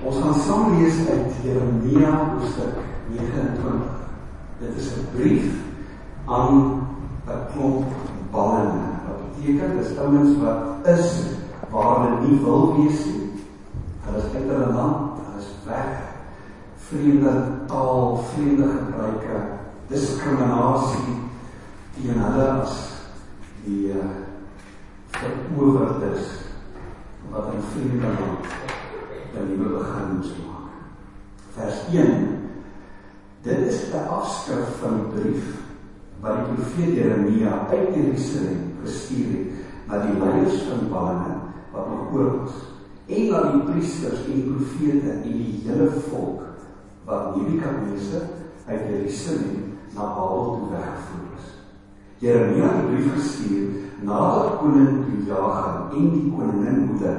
Ons gaan saam lees uit Jeremia hoofstuk 29. Dit is 'n brief aan 'n klomp ballenne. Wat beteken dis ouens wat is waar hulle nie wil wees nie. Hulle is uit hulle land, hulle is weg. Vreemde taal, vreemde gebruike, diskriminasie teen hulle as die uh, veroordeeldes wat in vreemde land 'n nuwe begin moes maak. Vers 1. Dit is 'n afskrif van die brief wat die profeet Jeremia uit Jerusalem gestuur het na die leiers van Babel wat nog oor was en na die priesters en profete en die hele volk wat Nebukadneser uit Jerusalem na Babel toe weggevoer is. Jeremia het die brief gestuur nadat koning Joachim en die koningin moeder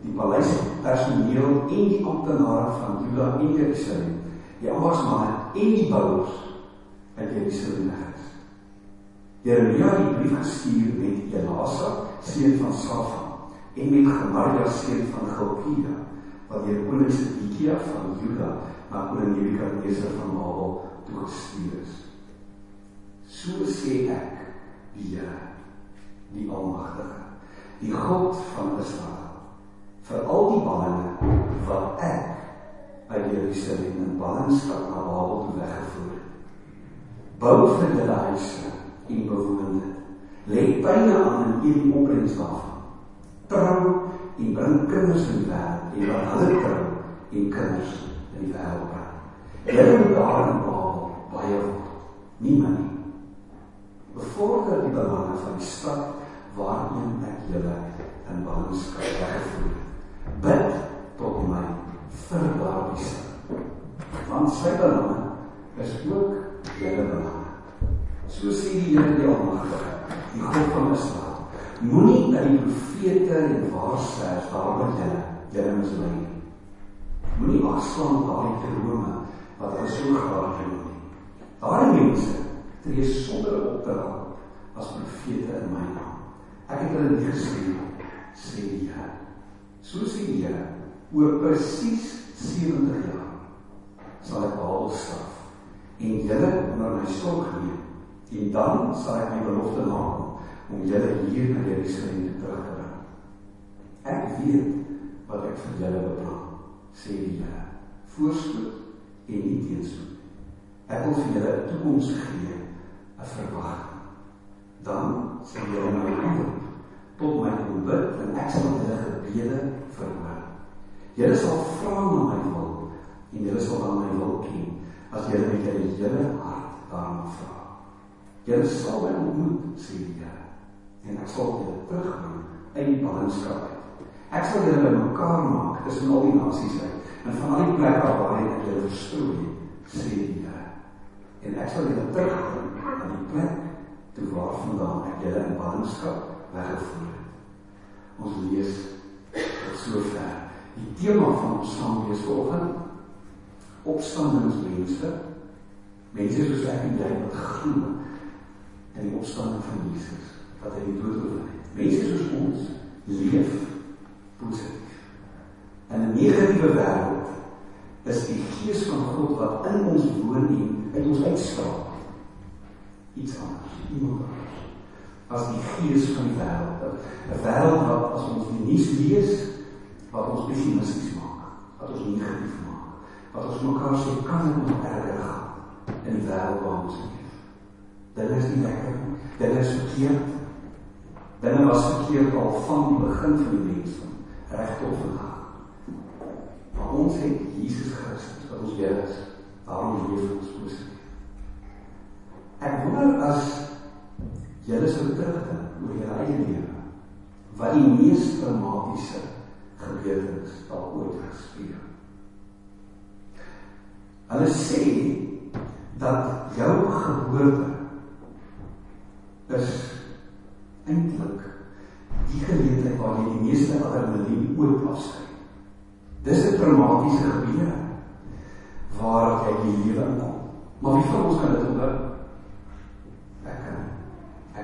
die paleis personeel en die amptenare van Juda en Jerusalem, die ambasmanne en die bouers uit Jerusalem is. Jeremia het die brief gestuur met Elasa, seun van Safan, en met Gemaria, seun van Gilkia, wat deur koning Sedekia van Juda na koning Nebukadneser van Babel toe gestuur is. So sê ek, die Here, die Almagtige, die God van Israel, vir al die ballings wat ek uit Jerusalem in ballingskap na Babel toe weggevoer het. Bou vir julle huise en bewoon dit. Lê pyne aan in hierdie opbrengs daarvan. Trou en bring kinders in die wêreld en laat hulle trou en kinders in die wêreld bring. Julle moet daar in Babel baie word. Nie min nie. Bevorder die belange van die stad waarheen ek julle in ballingskap weggevoer het bid tot my vir daardie sin. Want sy belange is ook julle belange. So sê die Here die Almagtige, die God van Israel. Moenie dat die profete en waarsêers daarby julle julle mislei nie. Moenie afslaan daardie drome wat hulle so graag doen nie. Daardie mense tree sonder opdrag as profete in my naam. Ek het hulle nie gestuur sê die Here. So sê die Here, oor presies 70 jaar sal ek al straf en julle onder my sorg neem. En dan sal ek my belofte maak om julle hier na Jerusalem te terugbring. Ek weet wat ek vir julle beplan, sê die Here. Voorspoed en nie teenspoed. Ek wil vir julle 'n toekoms gee, 'n verwagting. Dan sal julle my aanroep tot my kom bid en ek sal julle gebede verhoor. Julle sal vra na my wil en julle sal aan my wil ken as julle met julle hele hart daarna vra. Julle sal my ontmoet, sê die Here, en ek sal julle terugbring uit die ballingskap. Ek sal julle bymekaar maak tussen al die nasies uit en van al die plekke waar ek julle verstrooi, sê die Here. En ek sal julle terugbring aan die plek toe waarvandaan ek julle in ballingskap weggevoer het. Ons lees tot sover. Die tema van ons saamlees vanoggend opstandingsmense. Mense soos ek en jy wat glo in die opstanding van Jesus wat hy die dood oorwin het. Mense soos ons leef positief. In 'n negatiewe wêreld is die gees van God wat in ons woon en uit ons uitstraal iets anders, iemand anders as die gees van die wêreld. 'n Wêreld wat as ons die nuus lees, wat ons pessimisties maak, wat ons negatief maak, wat ons mekaar sê kan dit nog erger gaan in die wêreld waar ons leef. Dit is nie lekker nie. Dit is verkeerd. Dit was verkeerd al van die begin van die mens van reg tot vandag. Maar ons het Jesus Christus wat ons Here is. Daarom leef ons positief. Ek wonder as Julle sou terugdink oor julle eie lewe. Wat die mees traumatiese gebeurtenis dalk ooit gespeel. Hulle sê dat jou geboorte is eintlik die geleentheid waar jy die meeste adrenaline ooit afskry. Dis 'n traumatiese gebeure waar jy die lewe inkom. Maar wie van ons kan dit onthou?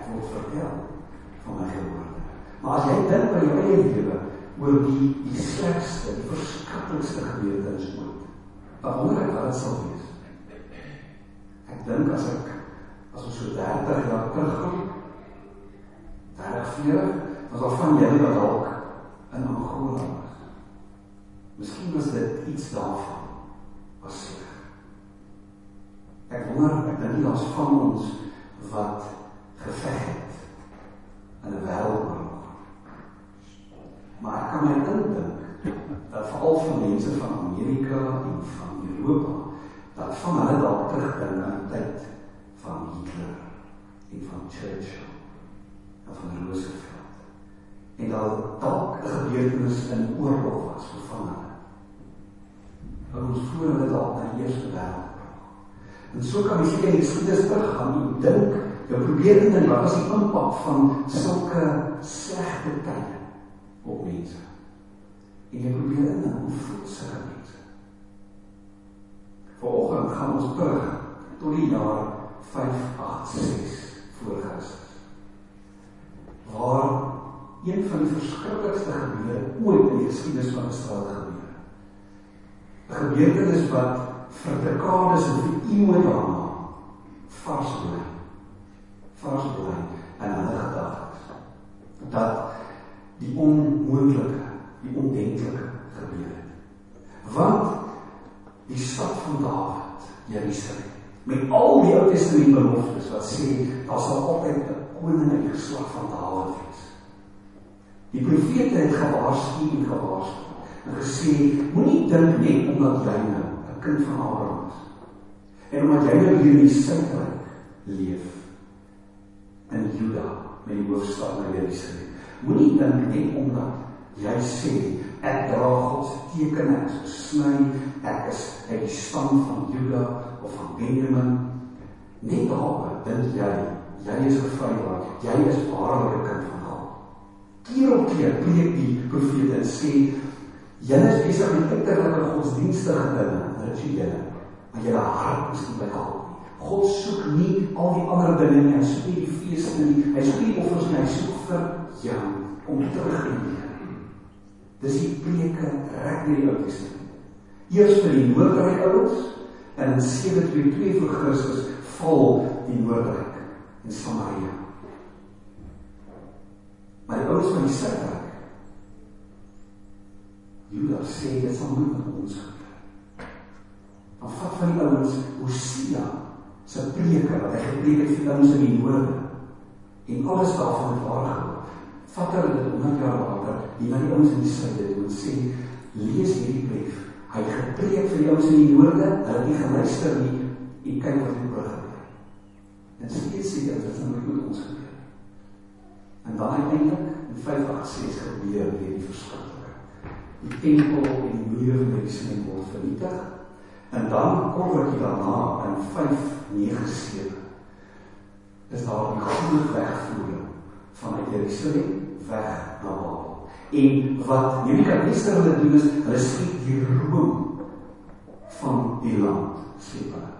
Word vertel van my geboorte. Maar as jy dink by jou eie lewe oor die die slegste, die verskriklikste verskriklikste gebeurtenis ooit. Maar wonder ek wat dit sal wees. Ek dink as ek as ons so 30 jaar teruggaan, daar vier was al van julle wat dalk in Angola was. Miskien was dit iets daarvan was sleg. Ek wonder ek dink daar's van ons wat geveg in 'n wêreldoorlog. Maar ek kan my indink dat veral van mense van Amerika en van Europa dat van hulle dalk terugdink aan tyd van Hitler en van Churchill en van Roosevelt. En dat dalk 'n gebeurtenis in oorlog was vir van hulle. Ons voor hulle dalk na Eerste Wêreldoorlog. En so kan jy sien die geskiedenis teruggaan en dink, jy probeer dink wat was die impak van sulke slegte tye op mense. En jy probeer in hoe voel sulke mense. Vanoggend gaan ons terug tot die jaar 586 voor Christus. Waar een van die verskriklikste gebeure ooit in die geskiedenis van Israel gebeur. 'n Gebeurtenis wat vir dekades en vir eeue daarna vars bly. Vars bly in hulle gedagtes. Dat die onmoontlike, die ondenklike gebeur het. Want die stad van Dawid, Jerusalem, met al die Ou Testament beloftes wat sê daar sal altyd 'n koning uit die geslag van Dawid wees. Die profete het gewaarsku en gewaarsku en gesê moenie dink net omdat jy nou 'n kind van Abraham is en omdat jy nou hier in die suidryk leef in Juda met die hoofstad na Jerusalem. Moenie dink net omdat jy sê ek dra God se tekene, ek is gesny, ek is uit die stam van Juda of van Benjamin. Net daaroor dink jy jy is gevry, jy is waarlik 'n kind van God. Keer op keer preek die profete en sê julle is besig met uiterlike godsdienstige dinge, rituele, maar julle hart is nie by God. God soek nie al die ander dinge nie, hy soek nie die feeste nie, hy soek nie offers nie, hy soek vir jou om terug te keer. Dis die preke reg deur die Ou Testament. Eers vir die Noordryk ouens en in 722 voor Christus val die Noordryk in Samaria. Maar die ouens van die Suidryk Juda sê dit sal nooit met ons gebeur. Dan vat van die ouens Hosea se preke wat hy gepreek het vir ouens in die noorde en alles daarvan het waar geword. Vat hulle dit 100 jaar later die na die ouens in die suide toe en sê lees hierdie brief. Hy gepreek vir die ouens in die noorde, hulle het nie geluister nie en kyk wat het oor gebeur. En steeds sê dit dat dit met ons gebeur. En dan uiteindelik in 586 gebeur hierdie verskil die tempel en die mure van Jerusalem word vernietig. En dan kom wat jy daarna in 597 is daar die groot wegvoering vanuit Jerusalem weg na Babel. En wat Nebukadnezar hulle doen is hulle skiet die roem van die land skep hulle.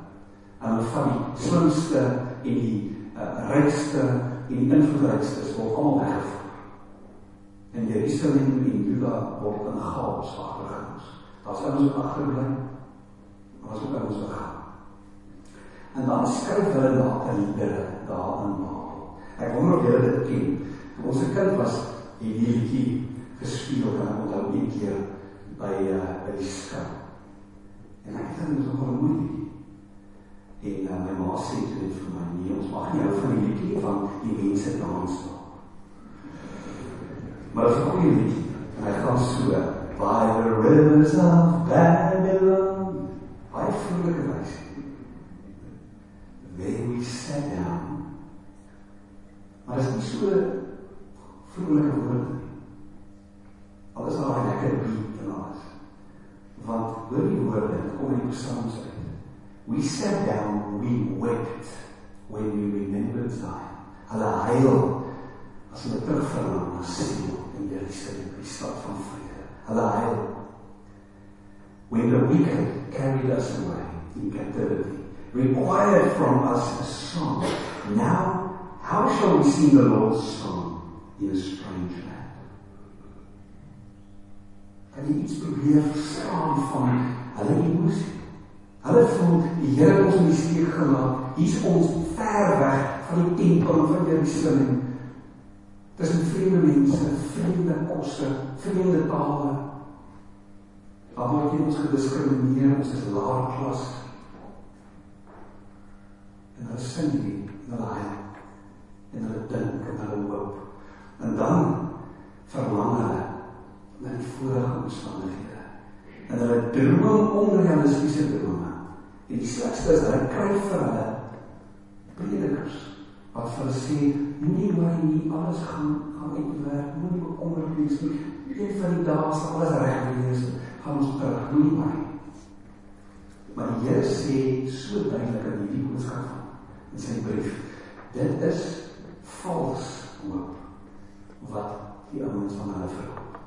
En hulle van die slimste en die uh, rykste en die invloedrykste word almal weggevoer en Jerusalem en Juda word in chaos agtergelos. Daar's ouens wat agterbly. Daar's ook ouens wat gaan. En dan skryf hulle later liedere daar in Babel. Ek wonder of julle dit ken. Ons 'n kind was, het die liedjie gespeel en onthou die keer by uh, by die skip. En ek dink dit is nogal moeilik. En uh, my ma sê toe vir my, nee, ons mag nie hou van die liedjie van die mense dans nie. Maar dit is 'n goeie liedjie. En hy gaan so by the rivers of Babylon. Baie vroulike wys. There we sat down. Maar dit is nie so vroulike woorde nie. Alles daar 'n lekker beat en alles. Want hoor die woorde en kom in die psalms uit. We sat down, we wept when we remembered Zion. Hulle huil as hulle terugverlang na Sion in Jerusalem, die stad van vrede. Hulle huil. When the wicked carried us away in captivity, required from us a song. Now, how shall we sing the Lord's song in a strange land? jy iets probeer verstaan van hulle emosie. Hulle voel die Here ons in die steek gelaat. Hier's ons ver weg van die tempel van Jerusalem. Tussen vreemde mense, vreemde kosse, vreemde tale. Daar word ons gediskrimineer, ons is laer klas. En hulle sing nie, hulle huil. En hulle dink en hulle hoop. En dan verlang hulle na die vorige omstandighede. En hulle droom onrealistiese drome. En die slegste is hulle kry vir hulle predikers wat vir hulle sê moenie worry nie, alles gaan gaan uitwerk, moenie bekommerd wees nie. Een van die dae sal alles reg wees. Gaan ons moenie worry. Maar die Here sê so duidelik in hierdie boodskap in sy brief, dit is vals hoop wat die ouens van hulle verkoop.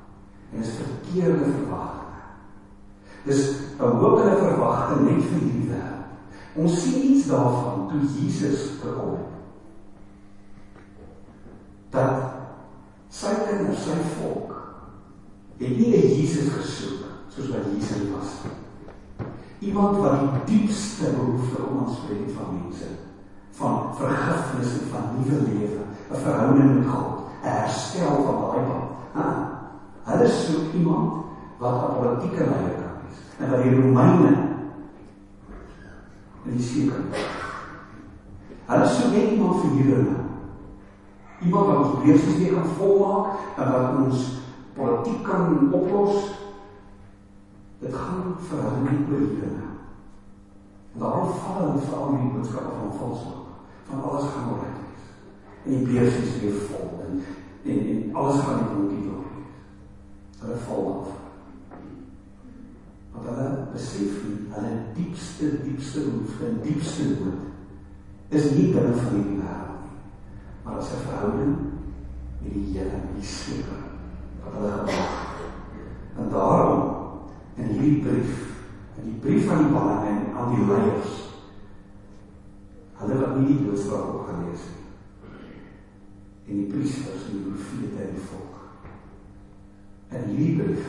En is verkeerde verwagtinge. Dis 'n hoop en 'n verwagting net vir hierdie wêreld. Ons sien iets daarvan toe Jesus gekom het. Dat sy kinders, sy volk, het nie 'n Jesus gesoek soos wat Jesus was. Iemand wat die diepste behoefte om ons spreek van mense, van vergifnis en van nuwe lewe, 'n verhouding met God, 'n herstel van daai pad. Hulle soek iemand wat 'n politieke leier kan en dat die Romeine in die see kan. Hulle sou net iemand vir hierdie iemand wat ons beursies kan volmaak en wat ons politiek kan oplos. Dit gaan vir hulle nie oor hierdie En daarom val hulle vir al die boodskappe van valshoop. Van alles gaan oor wees. En die beursies weer vol en, en, en alles gaan nie donkie door wees. Hulle val af wat hulle besef nie, hulle diepste diepste behoefte en diepste nood is nie binne van hierdie wêreld nie, maar as 'n verhouding met die Here, die Skepper wat hulle gemaak het. En daarom in hierdie brief, in die brief van die Bybel en aan die leiers, hulle wat nie die boodskap op gelees het en die priesters en die profete en die volk. In hierdie brief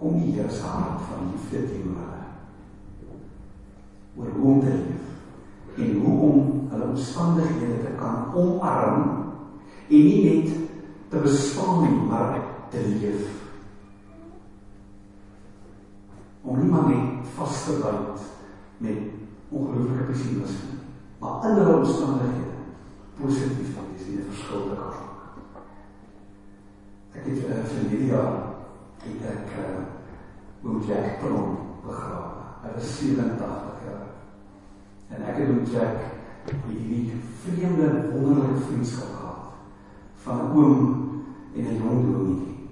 kom die Here se hart van liefde teenoor hulle. Oor hoe om te leef en hoe om hulle omstandighede te kan omarm en nie net te bestaan nie, maar te leef. Maar net vas te byt met ongelooflike pessimisme, maar in hulle omstandighede positief van die sien verskil te kan. Ek het uh, vir hierdie jaar het ek uh, oom Jack Prom begrawe. Hy was 87 jaar. En ek het oom Jack hierdie vreemde wonderlike vriendskap gehad van oom en 'n jong dominee.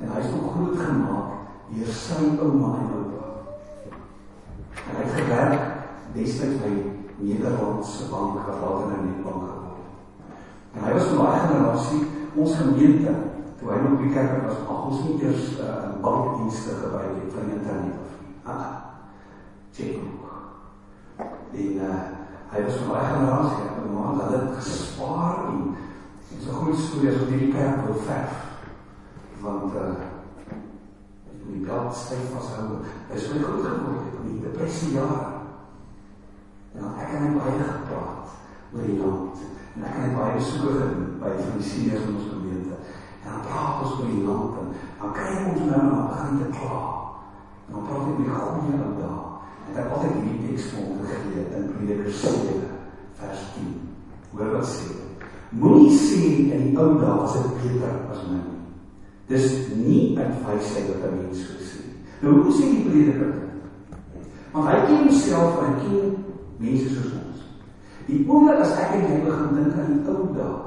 En hy is nog groot gemaak deur sy ouma en oupa. Hy het gewerk destyds by Nederlandse bank later nou net bank geword het. En hy was van daai generasie ons gemeente toe hy nog by kerk was, ag ons nie eers uh, bankdienste gebruik het van internet of nie. Ah, checkbook. En uh, hy was van daai generasie, ek het maar hulle het gespaar en en so groot storie as wat hierdie kerk wil verf. Want uh die geld styf vashou. Hy is baie goed geword het in die depressie jare. En dan ek en hy baie gepraat oor die land. En ek en hy baie gedoen by van die seniors in ons gemeente. En dan praat ons oor die land en dan kyk ons nou na begin te kla. En dan praat ek met die goeie ou daar. En ek altyd hierdie teks vir hom gegee in Prediker 7 vers 10. Hoor wat sê. Moenie sê in die ou dae dit beter as nie. Dis nie uit wysheid wat 'n mens so sê. Nou hoe sê die prediker dit? Want hy ken homself en ken mense soos ons. Die oomblik as ek en hy begin dink aan die ou dae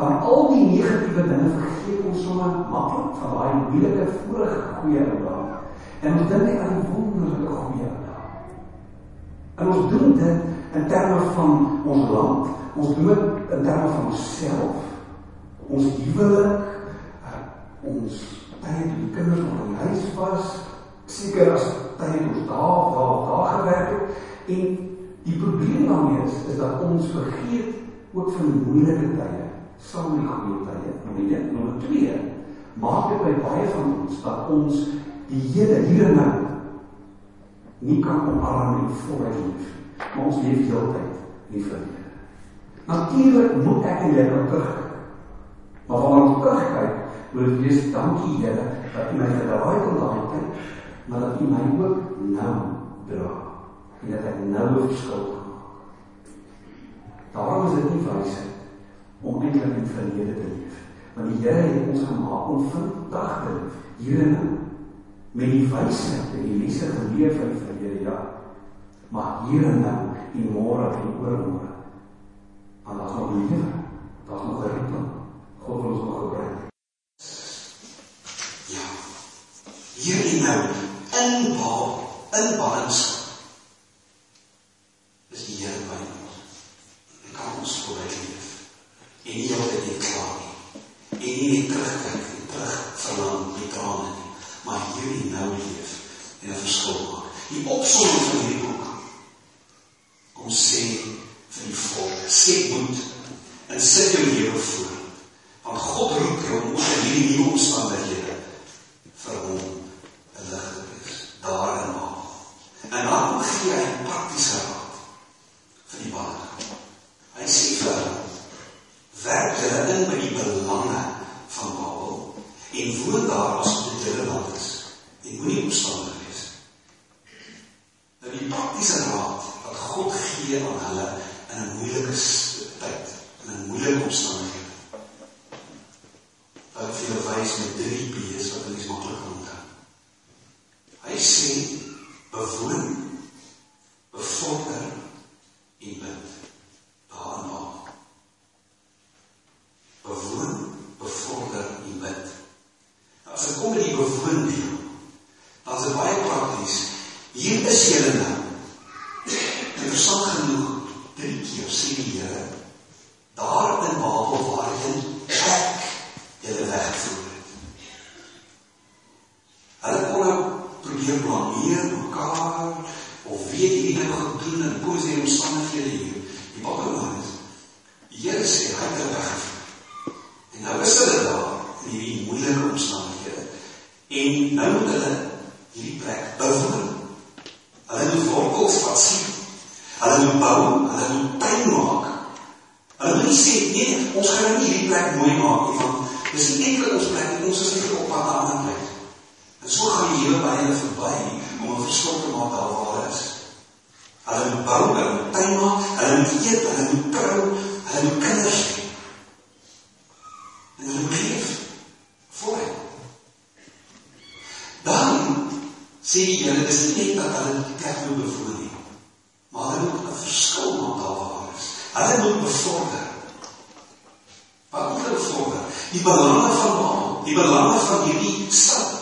van al die negatiewe dinge vergeet ons sommer maklik van daai moeilike vorige goeie ou dae. En ons dink aan die wonderlike goeie ou dae. En ons doen dit in terme van ons land, ons doen dit in terme van onsself, ons huwelik, ons tyd met kinders nog in die huis was, seker as tyd ons daar daar daar gewerk het en die probleem daarmee is is dat ons vergeet ook van die moeilike tye, saam met die goeie tye. Nommer 1, nommer 2, maak dit by baie van ons dat ons die hele hier en nou nie kan omarm en voluit leef, maar ons leef heeltyd in die verlede. Natuurlik moet ek en jy na terug kyk. Maar waar ons terug kyk, moet lees dankie Here dat U my gedra het in daai tyd, maar dat U my ook nou dra. En dat ek nou 'n verskil kan maak. Daarom is dit nie wys om eintlik in verlede te leef, want die Here het ons gemaak om vandag te leef, hier en nou. Met die wysheid en die lesse geleer van die verlede jaar, maar hier en nou en môre en oormôre. Want daar's nog lewe. Daar's nog 'n ritme. God wil ons nog gebruik. hierdie nou inhaal, inhaling sal. Dis die Here by ons. Ek kan ons vooruit leef. En nie altyd net kla nie. En nie net terugkyk en terug verlang die trane nie, maar hierdie nou leef en 'n verskil maak. Die opsomming van hierdie boek. Ons sê vir die volk, skep moed en sit jou lewe voor. Want God roep jou om in hierdie nuwe omstandighede frequency of loot. Y para la nueva la nueva.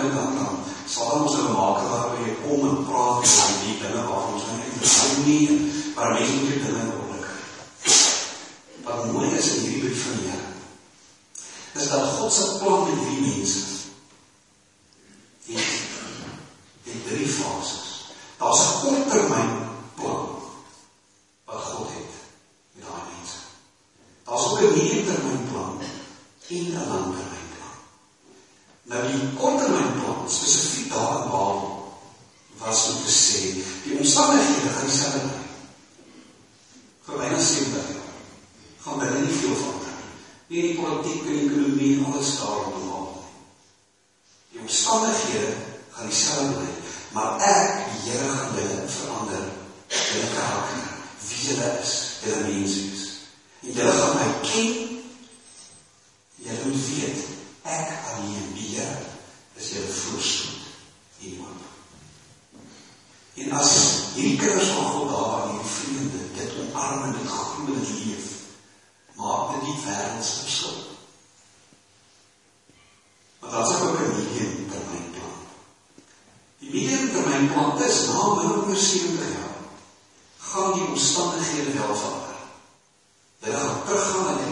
dink daaraan. Sal ons 'n maker waarmee om en praat oor die dinge waarvan ons eintlik sou nie, maar mense moet dit dinge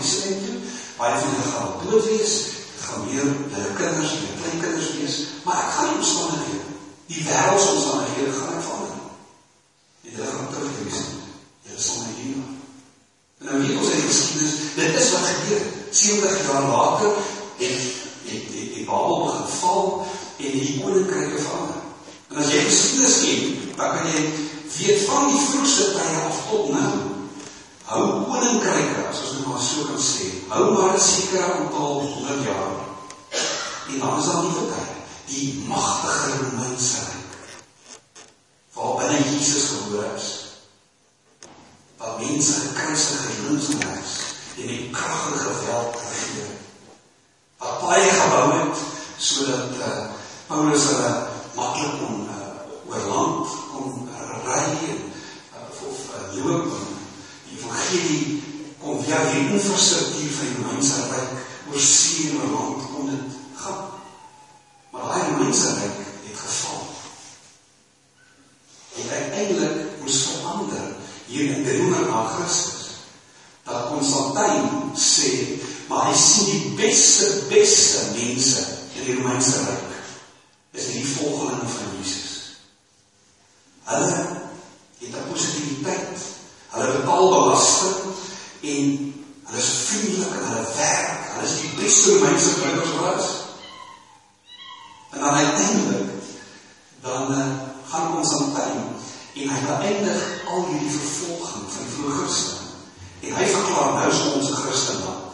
Jerusalem toe, baie van hulle gaan dood wees, gaan weer hulle kinders en kleinkinders wees, maar ek gaan nie omstandighede. Die wêreldsomstandighede gaan ek verander. En hulle gaan terug te wees. Hulle sal my dien. En nou weet ons geskiedenis, dit is wat gebeur. 70 jaar later het het die Babel begin val en die koninkryke verander. En as jy geskiedenis ken, dan kan jy weet van die vroegste tye af tot nou hou koninkryke as ons nou maar so kan sê hou maar 'n sekere aantal honderd jaar. En dan is daar nie verby die magtige Romeinse ryk waar binne Jesus gebore is wat mense gekruisig en is en die kragtige geweld regeer wat baie gebou het sodat uh, Paulus hulle maklik kon uh, oor land kon ry en uh, of uh, loop en evangelie kom via die infrastruktuur van die Romeinse ryk oor see en land kom dit gaan. Maar daai Romeinse ryk het geval. En uiteindelik moes verander hier in 300 na Christus dat Konstantin sê maar hy sien die beste beste mense in die Romeinse ryk is die volgelinge van Jesus. Hulle Hulle betaal belasting en hulle is vriendelik en hulle werk. Hulle is die beste mense wat ons was. En dan uiteindelik dan uh, gaan ons aan tyd en hy beëindig al hierdie vervolging van die vroeë Christene. En hy verklaar nou is ons 'n Christenland.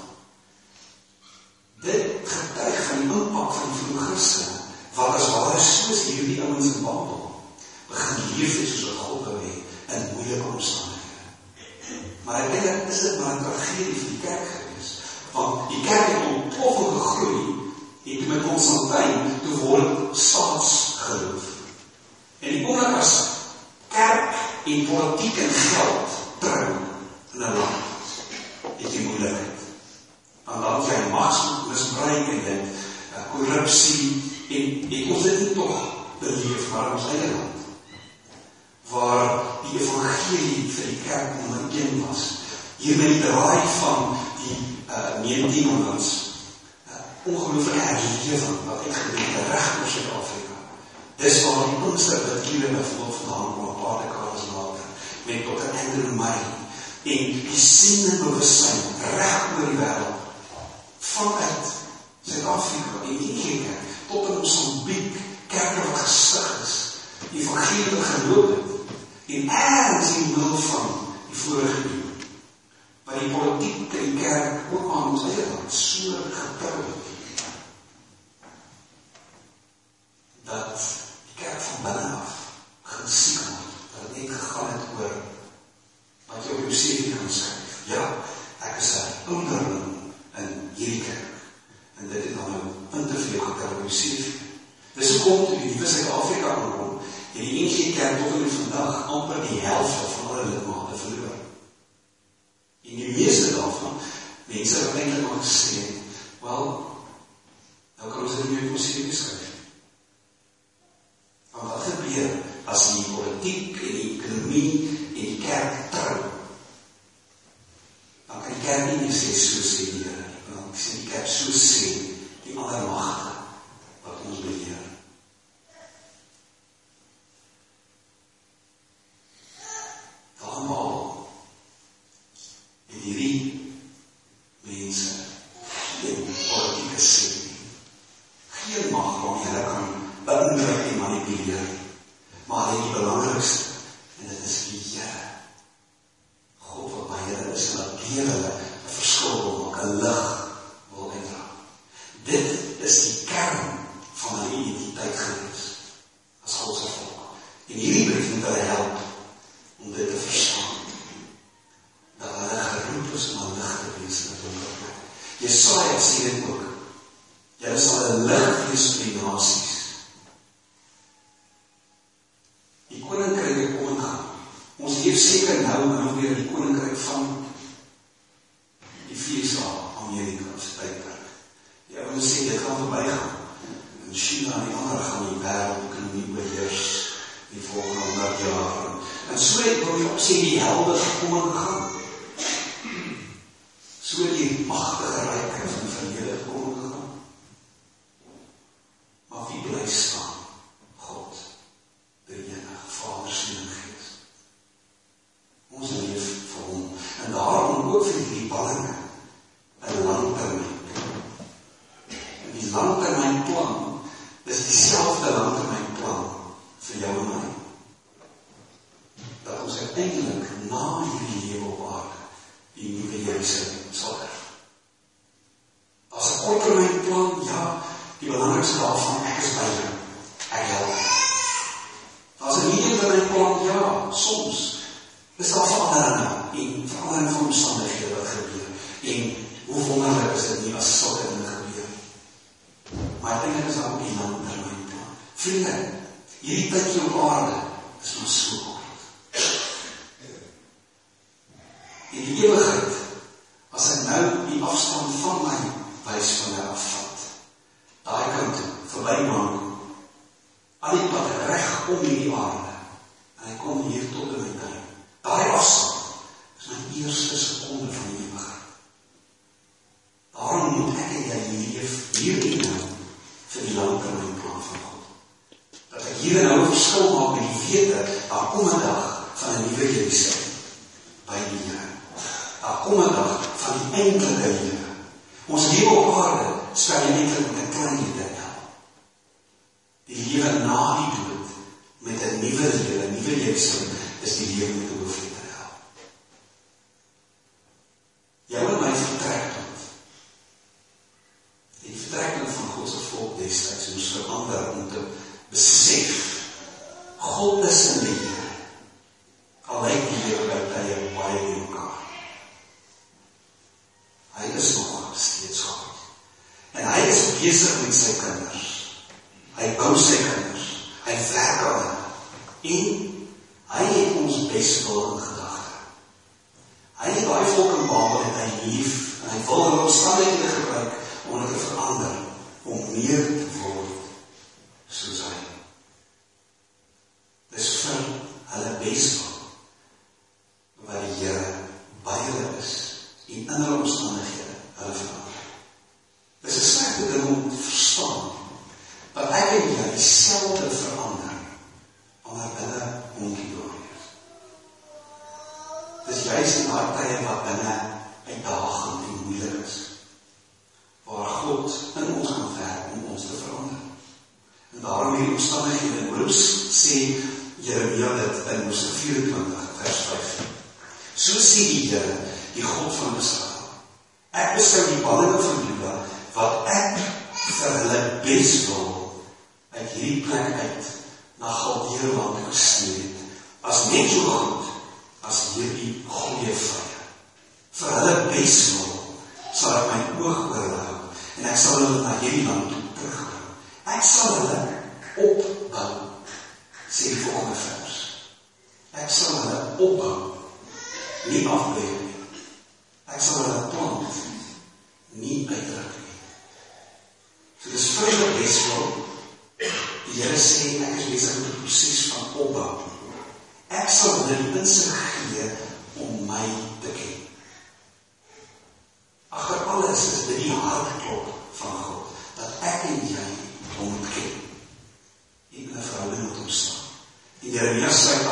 Dit getuig van die impak van die vroeë Christene wat as ware soos hierdie ouens in Babel begin leef het soos 'n God wou hê in moeilike omstandighede. Maar uiteindelik is dit maar 'n tragedie vir die kerk gewees. Want die kerk het ontploffend gegroei en toe met Konstantin toe word staatsgeloof. En die oomblik as kerk en politiek en geld trou in 'n land, het jy moeilikheid. Want dan jy magsmisbruik en dit uh, korrupsie en ek ons dit nie tog beleef maar ons eie land waar die evangelie vir die kerk nommer 1 was. Hier met die draai van die uh 1900s uh, ongelooflike herlewing wat uitgedoen het reg oor Suid-Afrika. Dis waar die Pinkster wat hier in 'n volk vandaan kom, 'n paar dekades later, met Dr. Andrew May en die siene bewussyn reg oor die wêreld vanuit Suid-Afrika en die kerk tot in Mosambiek kerke wat gestig is. Die evangelie geloop het. En ergens in die middel van die vorige eeuw, waar die politiek en die kerk ook aan ons eie land so getrou het, dat die kerk van binnen af gesiek word, dat het net gegaan het oor wat jy op jou CV kan skryf. Ja, ek is een onderling in hierdie kerk. En dit het dan nou interview CV. Dis ook om toe die Nieuwe Zuid-Afrika kom, En die NG Kerk tot en met vandag amper die helfte van alle lidmate verloor. En die meeste daarvan, mense wat eintlik maar gesê het, wel, nou kan ons dit nie meer positief beskryf. hulle God wat by hulle is, laat leer hulle belangrikste daarvan ek is by jou. Ek help. Daar's 'n manier wat hy plan ja, soms is daar veranderinge en verandering van omstandighede wat gebeur. En hoe wonderlik is dit nie as sulke dinge gebeur. Maar dit is ook 'n langtermynplan. Vriende, hierdie tydjie op aarde is ons so kort. In die ewigheid as hy nou die afstand van my wys van my af daai kind verbymaak aan die pad reg om hierdie aarde. En hy kom hier tot in my tuin. Daai afstand Hy is nog steeds God. En hy is besig met sy kinders. Hy bou sy kinders. Hy werk aan hulle. En hy het ons beswil in gedagte. Hy het daai volk in Babel en hy lief en hy wil hulle omstandighede gebruik om hulle te verander om meer opbou, sê die volgende vers. Ek sal hulle opbou, nie afbreek diferença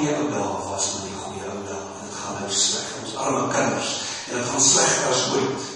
goeie ou dae was met die goeie ou dae. Dit gaan nou sleg vir ons arme kinders en dit gaan slegter as ooit.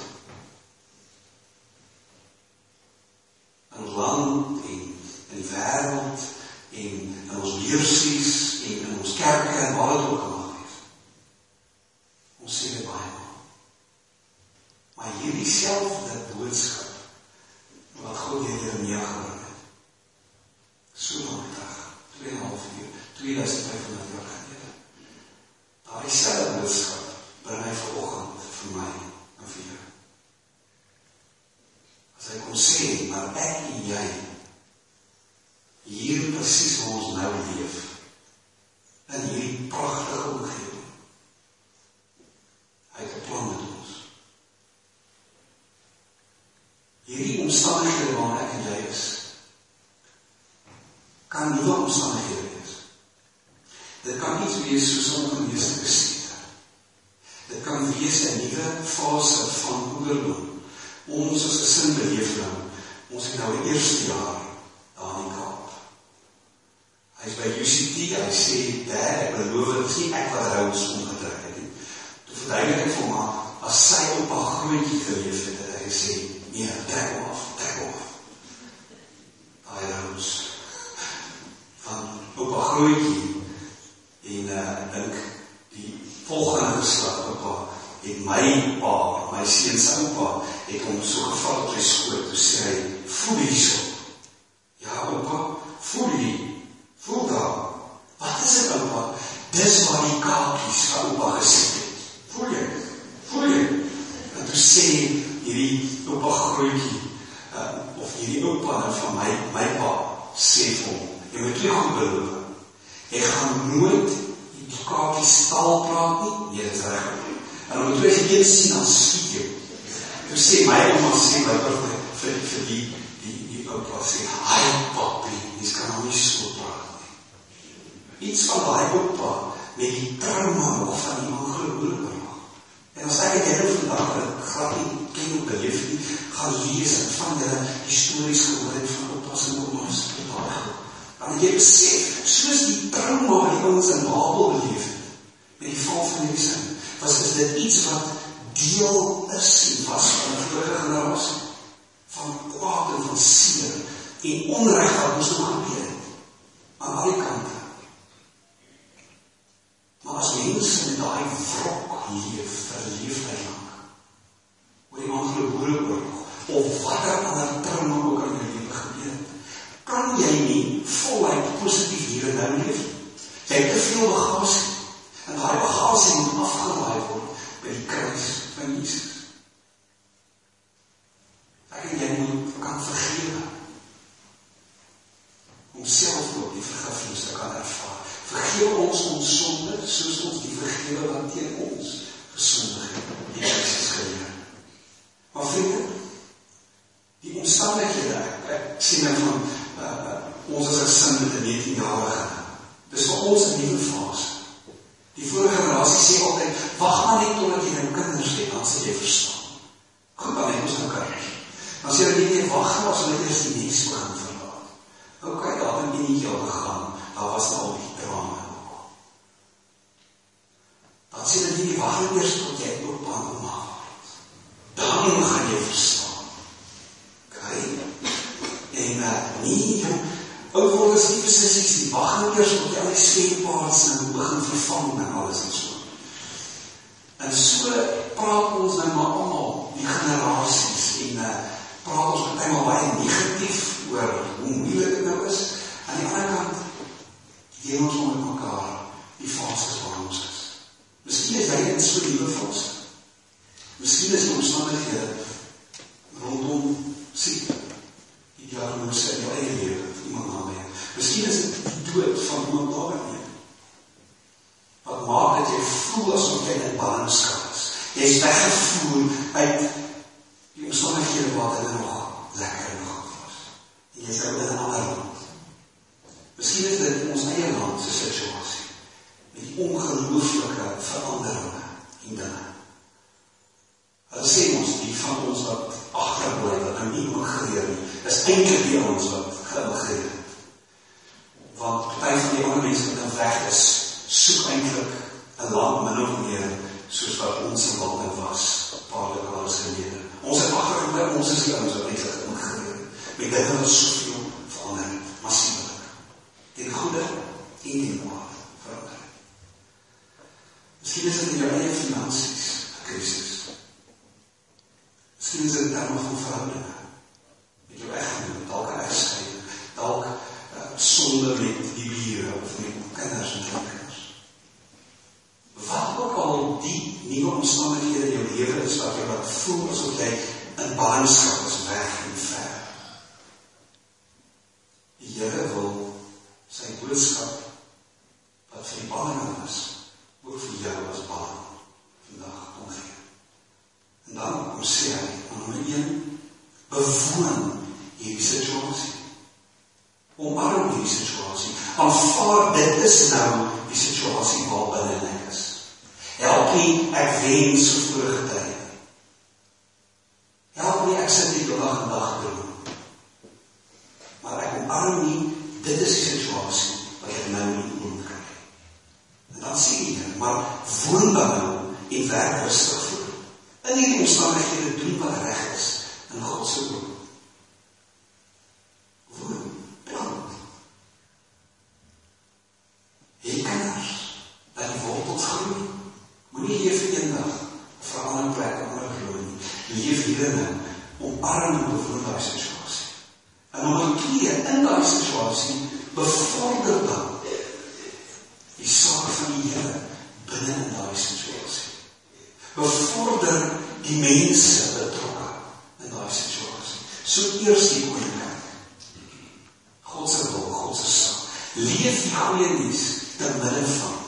tego, tego. A ja już, Pan, upokój mense in daai wrok leef, verleef hy aan. negatief oor hoe moeilik dit nou is. Aan die ander kant deel ons onder mekaar die fases waarin ons is. Miskien is jy in so 'n nuwe fase. Miskien is die omstandighede rondom siek. Die diagnose in jou eie lewe, iemand naby jou. Miskien is dit die dood van iemand naby jou. Wat maak dat jy voel asof jy in ballingskap is. Jy's weggevoer uit nuwe omstandighede in jou lewe instap wat voel asof jy in ballingskap is weg en Leef die goeie nuus te midde van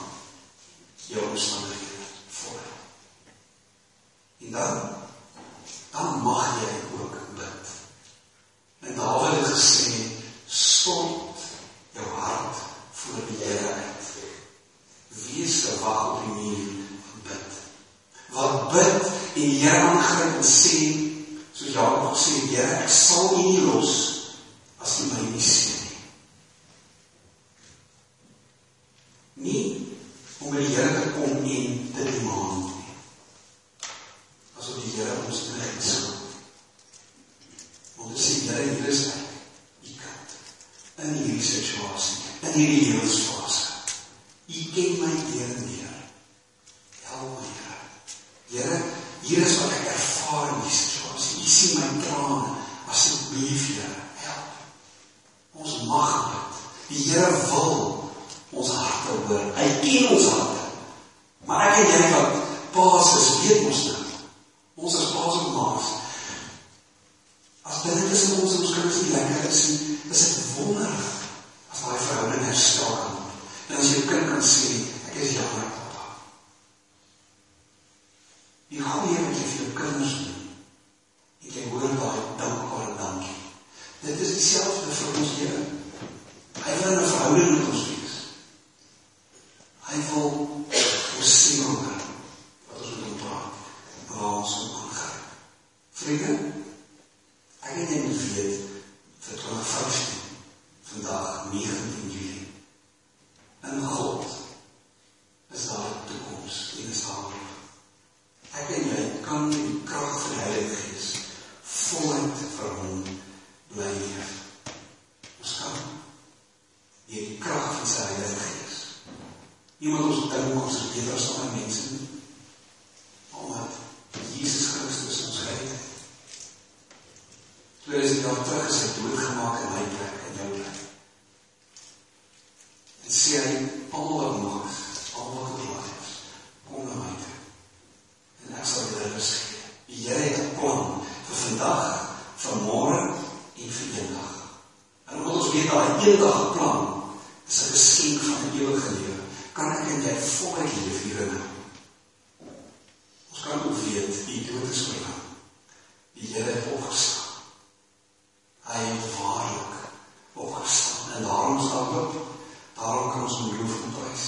geloof geprys.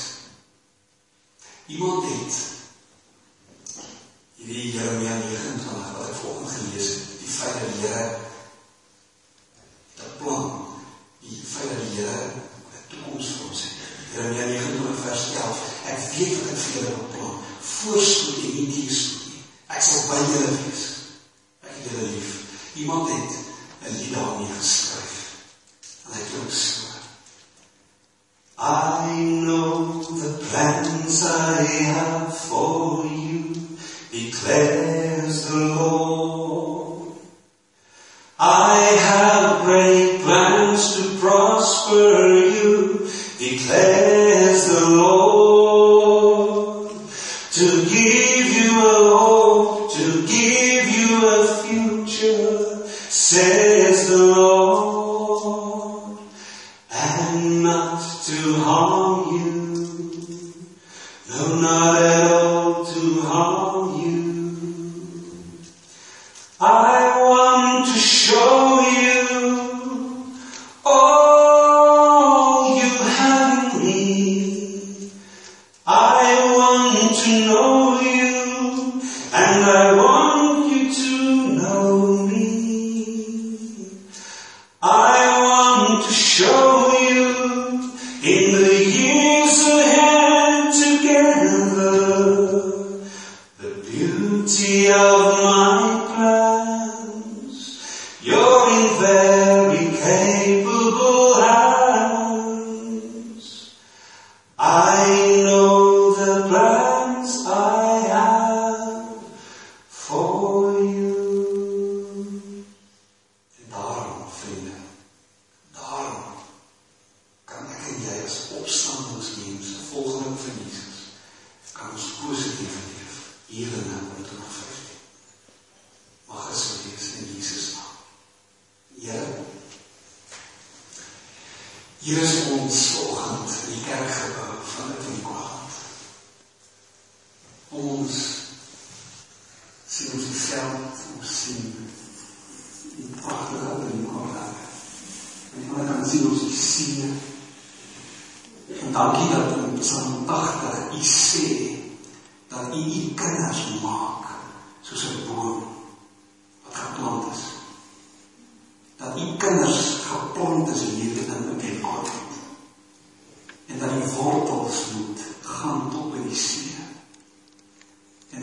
Iemand het hierdie Jeremia 29 wat ek voor hom gelees het, die feit dat die Here het 'n plan, die feit dat die Here 'n toekoms vir ons het. Jeremia 29 vers 11. Ek weet wat ek vir julle beplan. Voorsien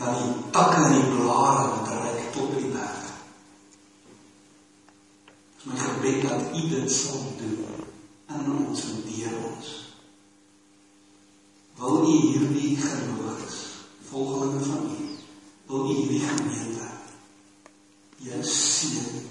van die takke en die blare wat reik tot by die berg. Dis my gebed dat U dit sal doen in ons en deur ons. Wil U hierdie geloofs volgelinge van U, wil U hierdie gemeente, Jy seën